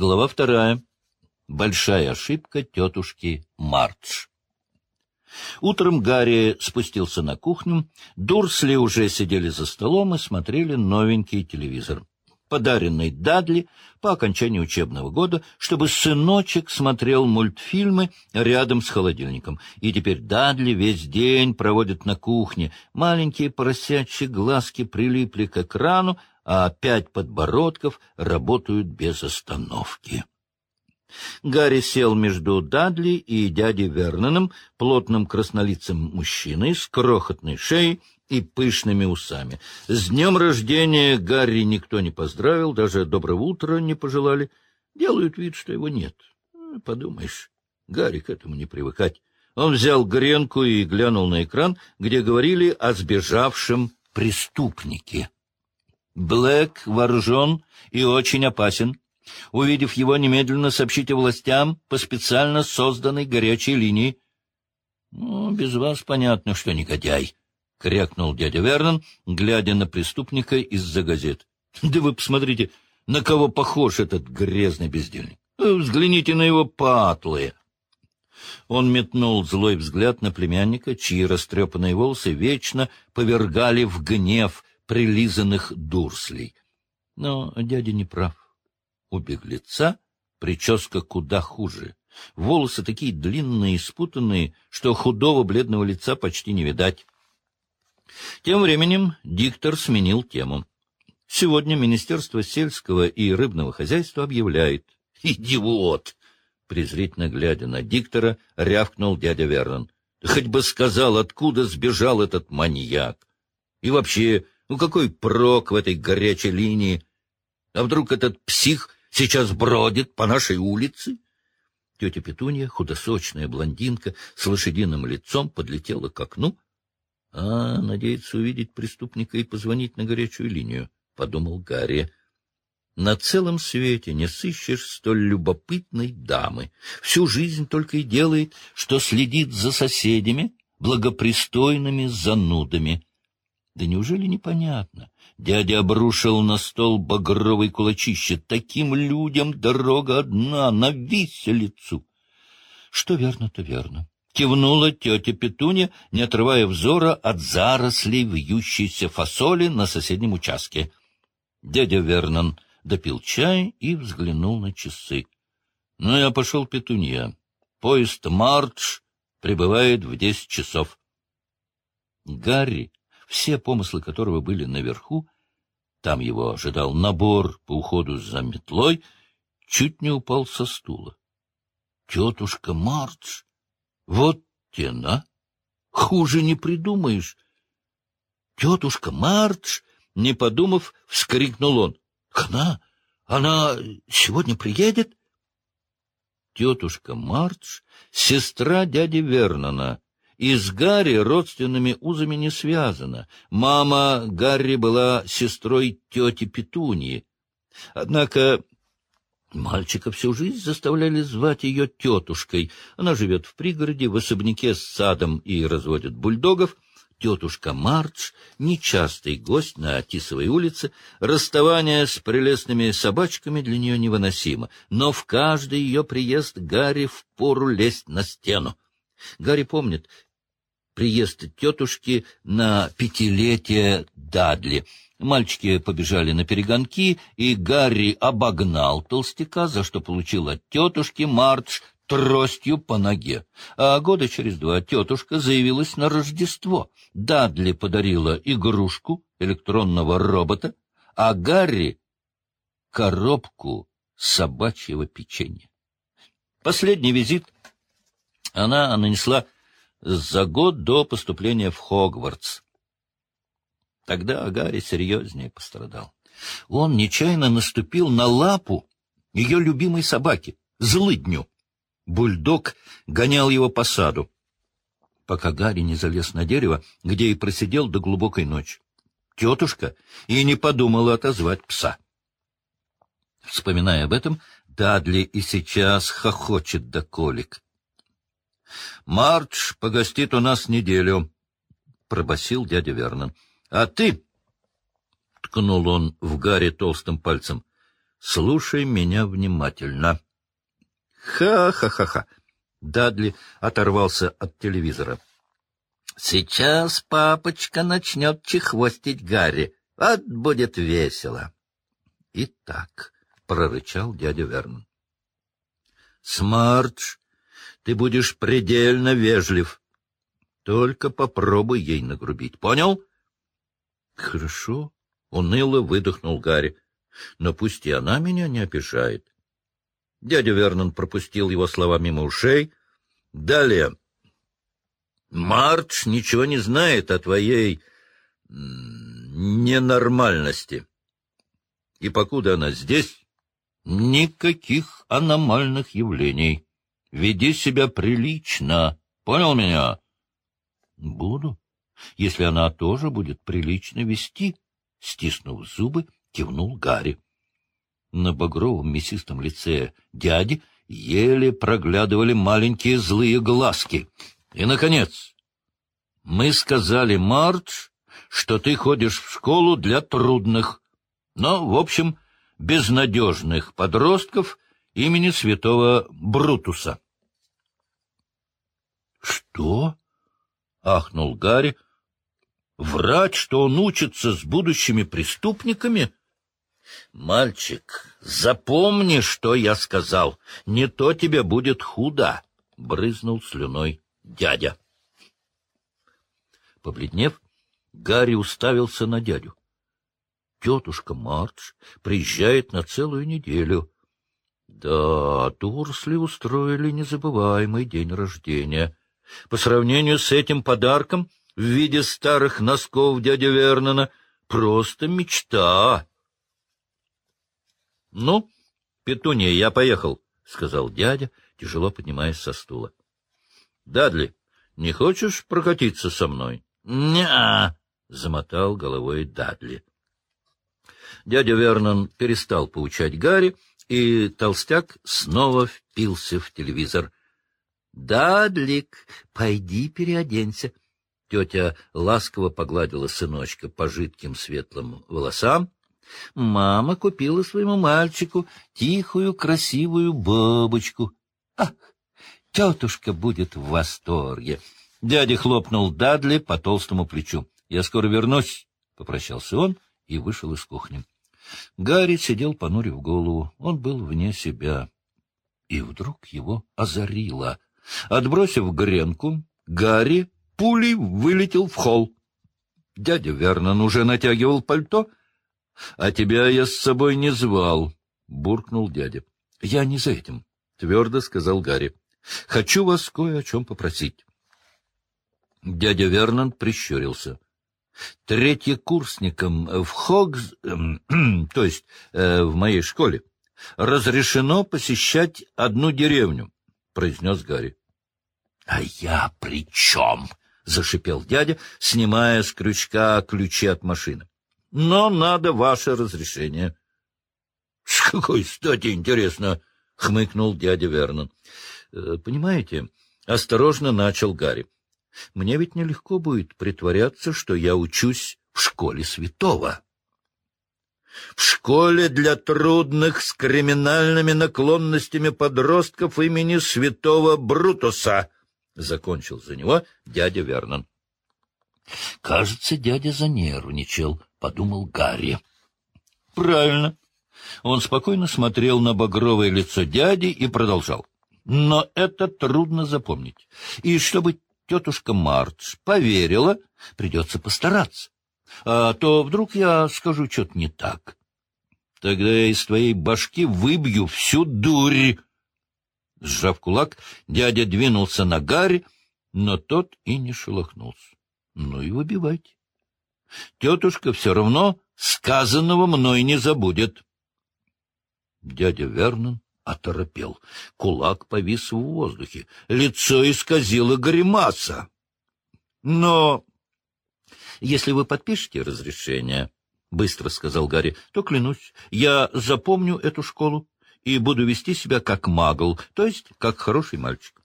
Глава вторая. Большая ошибка тетушки Мардж. Утром Гарри спустился на кухню. Дурсли уже сидели за столом и смотрели новенький телевизор, подаренный Дадли по окончании учебного года, чтобы сыночек смотрел мультфильмы рядом с холодильником. И теперь Дадли весь день проводит на кухне. Маленькие поросячьи глазки прилипли к экрану, а пять подбородков работают без остановки. Гарри сел между Дадли и дядей Верноном, плотным краснолицым мужчиной с крохотной шеей и пышными усами. С днем рождения Гарри никто не поздравил, даже доброго утра не пожелали. Делают вид, что его нет. Ну, подумаешь, Гарри к этому не привыкать. Он взял гренку и глянул на экран, где говорили о сбежавшем преступнике. Блэк вооружен и очень опасен. Увидев его, немедленно сообщите властям по специально созданной горячей линии. — Ну, без вас понятно, что негодяй, — крякнул дядя Вернон, глядя на преступника из-за газет. — Да вы посмотрите, на кого похож этот грязный бездельник. Взгляните на его патлы. Он метнул злой взгляд на племянника, чьи растрепанные волосы вечно повергали в гнев прилизанных дурслей. Но дядя не прав. У беглеца прическа куда хуже. Волосы такие длинные и спутанные, что худого бледного лица почти не видать. Тем временем диктор сменил тему. Сегодня Министерство сельского и рыбного хозяйства объявляет. «Идиот!» Презрительно глядя на диктора, рявкнул дядя Вернон. «Хоть бы сказал, откуда сбежал этот маньяк! И вообще, ну какой прок в этой горячей линии? А вдруг этот псих сейчас бродит по нашей улице? Тетя Петунья, худосочная блондинка с лошадиным лицом, подлетела к окну. — А, надеется увидеть преступника и позвонить на горячую линию, — подумал Гарри. На целом свете не сыщешь столь любопытной дамы. Всю жизнь только и делает, что следит за соседями, благопристойными занудами. Да неужели непонятно? Дядя обрушил на стол багровый кулачище. Таким людям дорога одна, на виселицу. Что верно, то верно. Кивнула тетя Петунья, не отрывая взора от зарослей вьющейся фасоли на соседнем участке. Дядя Вернон допил чай и взглянул на часы. — Ну, я пошел, Петунья. Поезд «Мардж» прибывает в десять часов. Гарри все помыслы которого были наверху, там его ожидал набор по уходу за метлой, чуть не упал со стула. Тетушка Мардж, вот тена, хуже не придумаешь. Тетушка Мардж, не подумав, вскрикнул он. Она, она сегодня приедет? Тетушка Мардж, сестра дяди Вернона, и с Гарри родственными узами не связана. Мама Гарри была сестрой тети Петуньи. Однако мальчика всю жизнь заставляли звать ее тетушкой. Она живет в пригороде, в особняке с садом и разводит бульдогов. Тетушка Мардж — нечастый гость на Тисовой улице, расставание с прелестными собачками для нее невыносимо, но в каждый ее приезд Гарри впору лезть на стену. Гарри помнит, приезд тетушки на пятилетие Дадли. Мальчики побежали на перегонки, и Гарри обогнал толстяка, за что получил от тетушки Мардж тростью по ноге. А года через два тетушка заявилась на Рождество. Дадли подарила игрушку электронного робота, а Гарри — коробку собачьего печенья. Последний визит она нанесла за год до поступления в Хогвартс. Тогда Гарри серьезнее пострадал. Он нечаянно наступил на лапу ее любимой собаки, злыдню. Бульдог гонял его по саду, пока Гарри не залез на дерево, где и просидел до глубокой ночи. Тетушка и не подумала отозвать пса. Вспоминая об этом, Дадли и сейчас хохочет до колик. — Мардж погостит у нас неделю, — пробасил дядя Вернон. — А ты, — ткнул он в Гарри толстым пальцем, слушай меня внимательно. Ха-ха-ха-ха. Дадли оторвался от телевизора. Сейчас папочка начнет чехвостить Гарри. Вот будет весело. Итак, — прорычал дядя Верн. — Смардж, ты будешь предельно вежлив. Только попробуй ей нагрубить. Понял? — Хорошо, — уныло выдохнул Гарри. — Но пусть и она меня не обижает. Дядя Вернон пропустил его слова мимо ушей. Далее. Мардж ничего не знает о твоей ненормальности. И покуда она здесь, никаких аномальных явлений. Веди себя прилично. Понял меня? Буду, если она тоже будет прилично вести, стиснув зубы, кивнул Гарри. На багровом мясистом лице дяди еле проглядывали маленькие злые глазки. И, наконец, мы сказали, Мардж, что ты ходишь в школу для трудных, но, в общем, безнадежных подростков имени святого Брутуса. — Что? — ахнул Гарри. — Врать, что он учится с будущими преступниками? — Мальчик, запомни, что я сказал. Не то тебе будет худо, — брызнул слюной дядя. Побледнев, Гарри уставился на дядю. Тетушка Мардж приезжает на целую неделю. Да, Турсли устроили незабываемый день рождения. По сравнению с этим подарком в виде старых носков дяди Вернона просто мечта. — Ну, Петуния, я поехал, — сказал дядя, тяжело поднимаясь со стула. — Дадли, не хочешь прокатиться со мной? — Не-а, — замотал головой Дадли. Дядя Вернон перестал поучать Гарри, и толстяк снова впился в телевизор. — Дадлик, пойди переоденься. Тетя ласково погладила сыночка по жидким светлым волосам. Мама купила своему мальчику тихую, красивую бабочку. Ах, тетушка будет в восторге. Дядя хлопнул Дадли по толстому плечу. — Я скоро вернусь, — попрощался он и вышел из кухни. Гарри сидел, понурив голову. Он был вне себя. И вдруг его озарило. Отбросив гренку, Гарри пулей вылетел в холл. Дядя Вернон уже натягивал пальто. — А тебя я с собой не звал, — буркнул дядя. — Я не за этим, — твердо сказал Гарри. — Хочу вас кое о чем попросить. Дядя Вернон прищурился третьекурсникам в Хогс, эм, то есть э, в моей школе, разрешено посещать одну деревню, — произнес Гарри. — А я при чем? — зашипел дядя, снимая с крючка ключи от машины. — Но надо ваше разрешение. — С какой стати, интересно? — хмыкнул дядя Вернон. «Э, — Понимаете, осторожно начал Гарри. Мне ведь нелегко будет притворяться, что я учусь в школе святого. В школе для трудных с криминальными наклонностями подростков имени святого Брутуса, — закончил за него дядя Вернон. — Кажется, дядя занервничал, — подумал Гарри. — Правильно. Он спокойно смотрел на багровое лицо дяди и продолжал. — Но это трудно запомнить. И чтобы тетушка Мардж поверила, придется постараться. А то вдруг я скажу что-то не так. Тогда я из твоей башки выбью всю дурь. Сжав кулак, дядя двинулся на Гарри, но тот и не шелохнулся. Ну и выбивайте. Тетушка все равно сказанного мной не забудет. Дядя Вернон оторопел. Кулак повис в воздухе, лицо исказило гримаса. — Но если вы подпишете разрешение, — быстро сказал Гарри, — то, клянусь, я запомню эту школу и буду вести себя как магл, то есть как хороший мальчик.